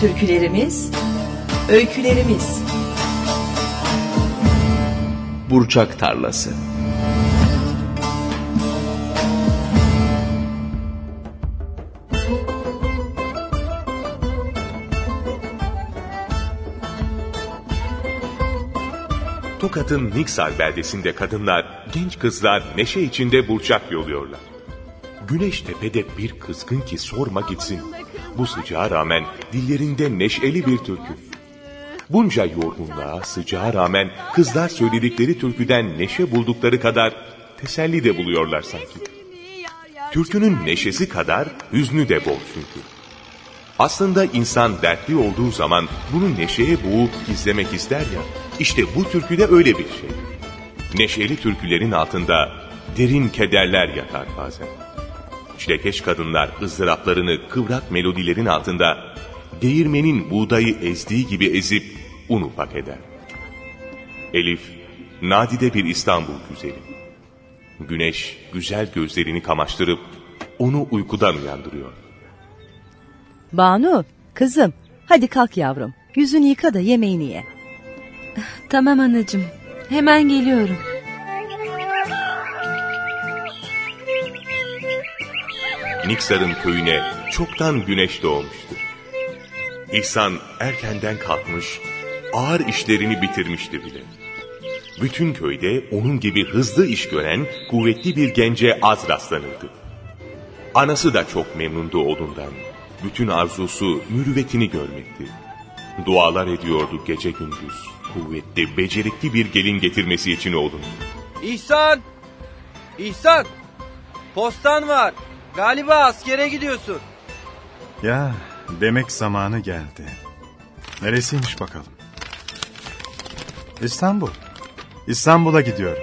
Türkülerimiz, öykülerimiz. Burçak Tarlası Tokat'ın Niksar beldesinde kadınlar, genç kızlar neşe içinde burçak yoluyorlar. Güneş tepede bir kızgın ki sorma gitsin. Bu sıcağa rağmen dillerinde neşeli bir türkü. Bunca yorgunluğa, sıcağa rağmen kızlar söyledikleri türküden neşe buldukları kadar teselli de buluyorlar sanki. Türkünün neşesi kadar hüznü de bol çünkü. Aslında insan dertli olduğu zaman bunu neşeye boğup gizlemek ister ya. İşte bu türküde öyle bir şey. Neşeli türkülerin altında derin kederler yatar bazen. Çilekeş kadınlar ızdıraplarını kıvrak melodilerin altında değirmenin buğdayı ezdiği gibi ezip un ufak eder. Elif, nadide bir İstanbul güzeli. Güneş güzel gözlerini kamaştırıp onu uykudan uyandırıyor. Banu, kızım, hadi kalk yavrum. Yüzünü yıka da yemeğini ye. Tamam anacığım, hemen geliyorum. Niksar'ın köyüne çoktan güneş doğmuştu. İhsan erkenden kalkmış, ağır işlerini bitirmişti bile. Bütün köyde onun gibi hızlı iş gören kuvvetli bir gence az rastlanırdı. Anası da çok memnundu oğlundan. Bütün arzusu mürüvvetini görmekti. Dualar ediyordu gece gündüz. Kuvvetli, becerikli bir gelin getirmesi için oğlunun. İhsan! İhsan! Postan var. Galiba askere gidiyorsun. Ya demek zamanı geldi. Neresiymiş bakalım. İstanbul. İstanbul'a gidiyorum.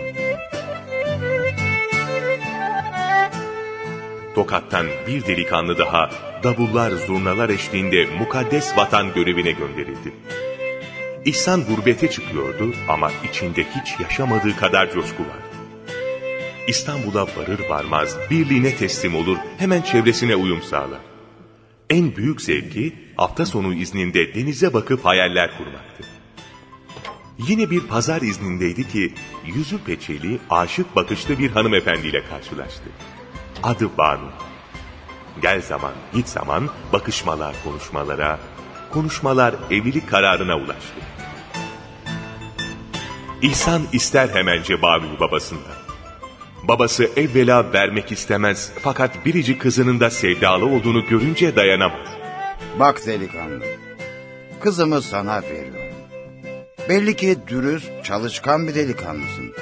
Tokat'tan bir delikanlı daha davullar zurnalar eşliğinde mukaddes vatan görevine gönderildi. İhsan gurbete çıkıyordu ama içinde hiç yaşamadığı kadar coşku var. İstanbul'a varır varmaz birliğine teslim olur hemen çevresine uyum sağlar. En büyük zevki hafta sonu izninde denize bakıp hayaller kurmaktı. Yine bir pazar iznindeydi ki yüzü peçeli aşık bakışlı bir hanımefendiyle karşılaştı. Adı Banu. Gel zaman git zaman bakışmalar konuşmalara, konuşmalar evlilik kararına ulaştı. İhsan ister hemence Banu'yu babasından. Babası evvela vermek istemez fakat biricik kızının da sevdalı olduğunu görünce dayanamaz. Bak delikanlı, kızımı sana veriyorum. Belli ki dürüst, çalışkan bir delikanlısın.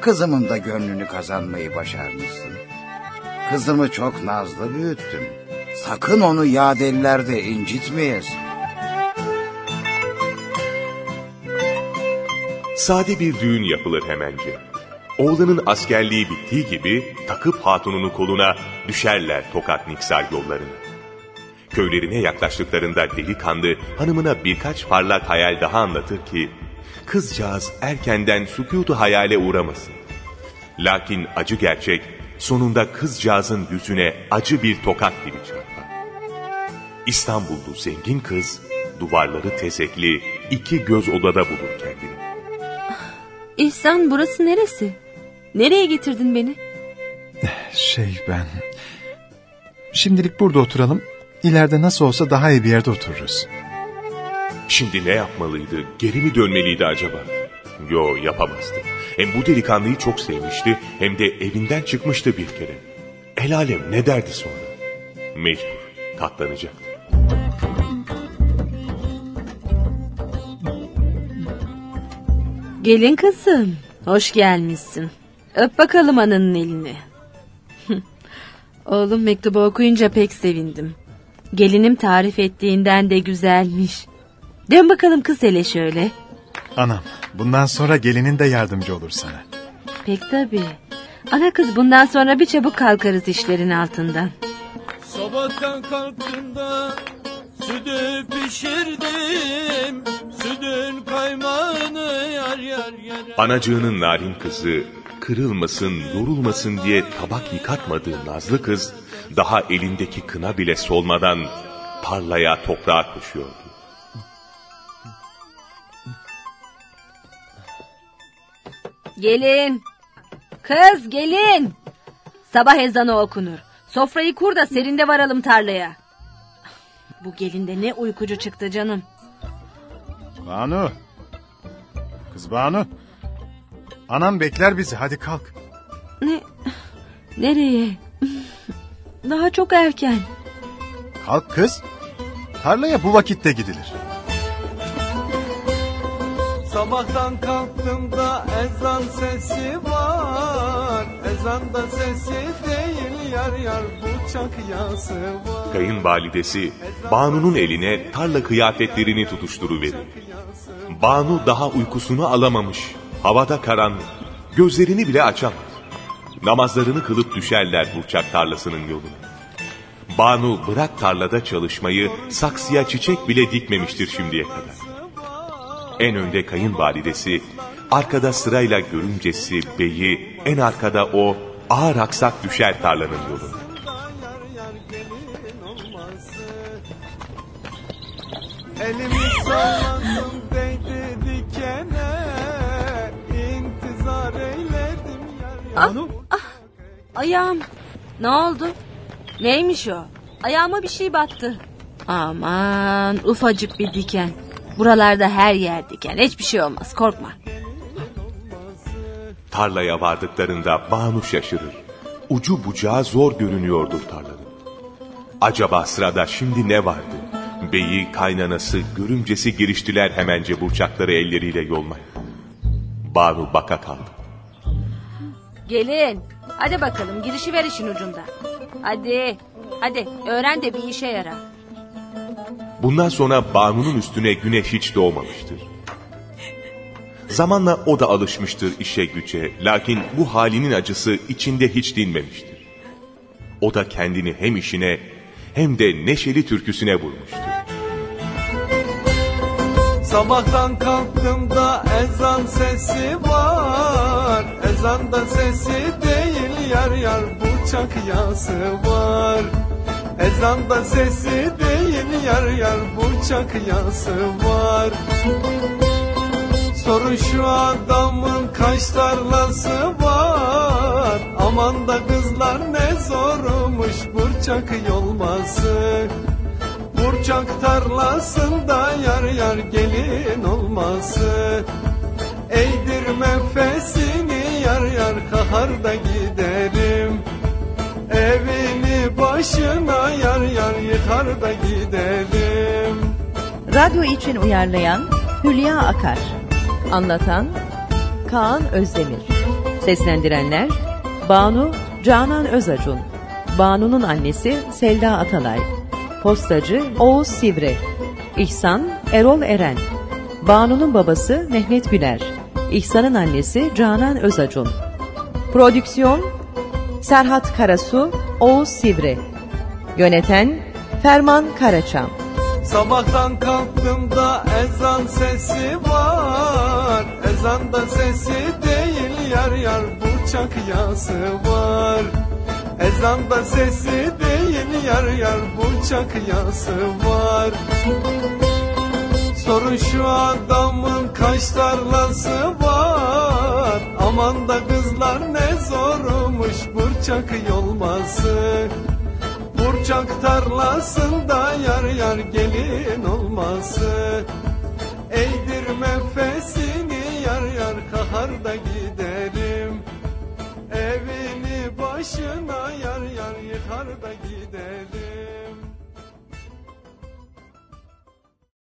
Kızımın da gönlünü kazanmayı başarmışsın. Kızımı çok nazlı büyüttüm. Sakın onu yadellerde incitmeyesin. Sade bir düğün yapılır hemence. Oğlanın askerliği bittiği gibi takıp hatununu koluna düşerler Tokat Niksar yollarına. Köylerine yaklaştıklarında delikanlı hanımına birkaç parlak hayal daha anlatır ki kızcağız erkenden sükutu hayale uğramasın. Lakin acı gerçek sonunda kızcağızın yüzüne acı bir tokat gibi çarpar. İstanbullu zengin kız duvarları tezekli iki göz odada bulur kendini. İhsan burası neresi? Nereye getirdin beni? Şey ben... Şimdilik burada oturalım. İleride nasıl olsa daha iyi bir yerde otururuz. Şimdi ne yapmalıydı? Geri mi dönmeliydi acaba? Yo yapamazdı. Hem bu delikanlıyı çok sevmişti hem de evinden çıkmıştı bir kere. El alem ne derdi sonra? Mecbur katlanacaktı. Gelin kızım, hoş gelmişsin. Öp bakalım ananın elini. Oğlum mektubu okuyunca pek sevindim. Gelinim tarif ettiğinden de güzelmiş. Dön bakalım kız hele şöyle. Anam bundan sonra gelinin de yardımcı olur sana. Pek tabii. Ana kız bundan sonra bir çabuk kalkarız işlerin altından. Sabahtan kalktığımda sütü pişirdim. Sütün kaymağını yar yar yar. Anacığının narin kızı kırılmasın, yorulmasın diye tabak yıkatmadığı nazlı kız, daha elindeki kına bile solmadan tarlaya toprağa koşuyordu. Gelin, kız gelin. Sabah ezanı okunur. Sofrayı kur da serinde varalım tarlaya. Bu gelin de ne uykucu çıktı canım. Banu. Kız Banu. Anam bekler bizi hadi kalk. Ne? Nereye? Daha çok erken. Kalk kız. Tarlaya bu vakitte gidilir. Sabahtan kalktım da ezan sesi var. Ezanda sesi değil yar yar bıçak yası var. Kayınvalidesi Banu'nun eline tarla kıyafetlerini tutuşturuverir. Banu daha uykusunu alamamış. Havada karanlık. Gözlerini bile açamaz. Namazlarını kılıp düşerler Burçak tarlasının yoluna. Banu bırak tarlada çalışmayı saksıya çiçek bile dikmemiştir şimdiye kadar. En önde kayınvalidesi, arkada sırayla görümcesi, beyi, en arkada o ağır aksak düşer tarlanın yoluna. Elimi salladım eyledim yar yar. Ayağım. Ne oldu? Neymiş o? Ayağıma bir şey battı. Aman ufacık bir diken. Buralarda her yer diken. Hiçbir şey olmaz korkma. Tarlaya vardıklarında Banu şaşırır. Ucu bucağı zor görünüyordur tarlanın. Acaba sırada şimdi ne vardı? Beyi, kaynanası, görümcesi giriştiler hemence burçakları elleriyle yolmaya. Banu baka kaldı. Gelin. Hadi bakalım girişi ver işin ucunda. Hadi. Hadi öğren de bir işe yara. Bundan sonra Banu'nun üstüne güneş hiç doğmamıştır. Zamanla o da alışmıştır işe güce, lakin bu halinin acısı içinde hiç dinmemiştir. O da kendini hem işine hem de neşeli türküsüne vurmuştur. Sabahtan kalktım da ezan sesi var Ezanda sesi değil yar yar bıçak yası var. Ezanda sesi değil yar yar bıçak yası var. Sorun şu adamın kaç tarlası var? Aman da kızlar ne zormuş burçak yolması. Burçak tarlasında yar yar gelin olması. Eğdirme fesini yar yar kaharda giderim Evini başına yar yar yıkar da giderim Radyo için uyarlayan Hülya Akar. Anlatan Kaan Özdemir. Seslendirenler Banu Canan Özacun. Banu'nun annesi Selda Atalay. Postacı Oğuz Sivri. İhsan Erol Eren. Banu'nun babası Mehmet Güler. İhsan'ın annesi Canan Özacun. Prodüksiyon Serhat Karasu, Oğuz Sivri. Yöneten Ferman Karaçam. Sabahtan kalktım da ezan sesi var Ezanda sesi değil yar yar bıçak yası var Ezanda sesi değil yar yar bıçak yası var Sorun şu adamın kaç tarlası var? Aman da kızlar ne zormuş burçak yolması. Burçak tarlasında yar yar gelin olması. Eğdirme fesini yar yar kaharda giderim. Evini başına yar yar yıkar da giderim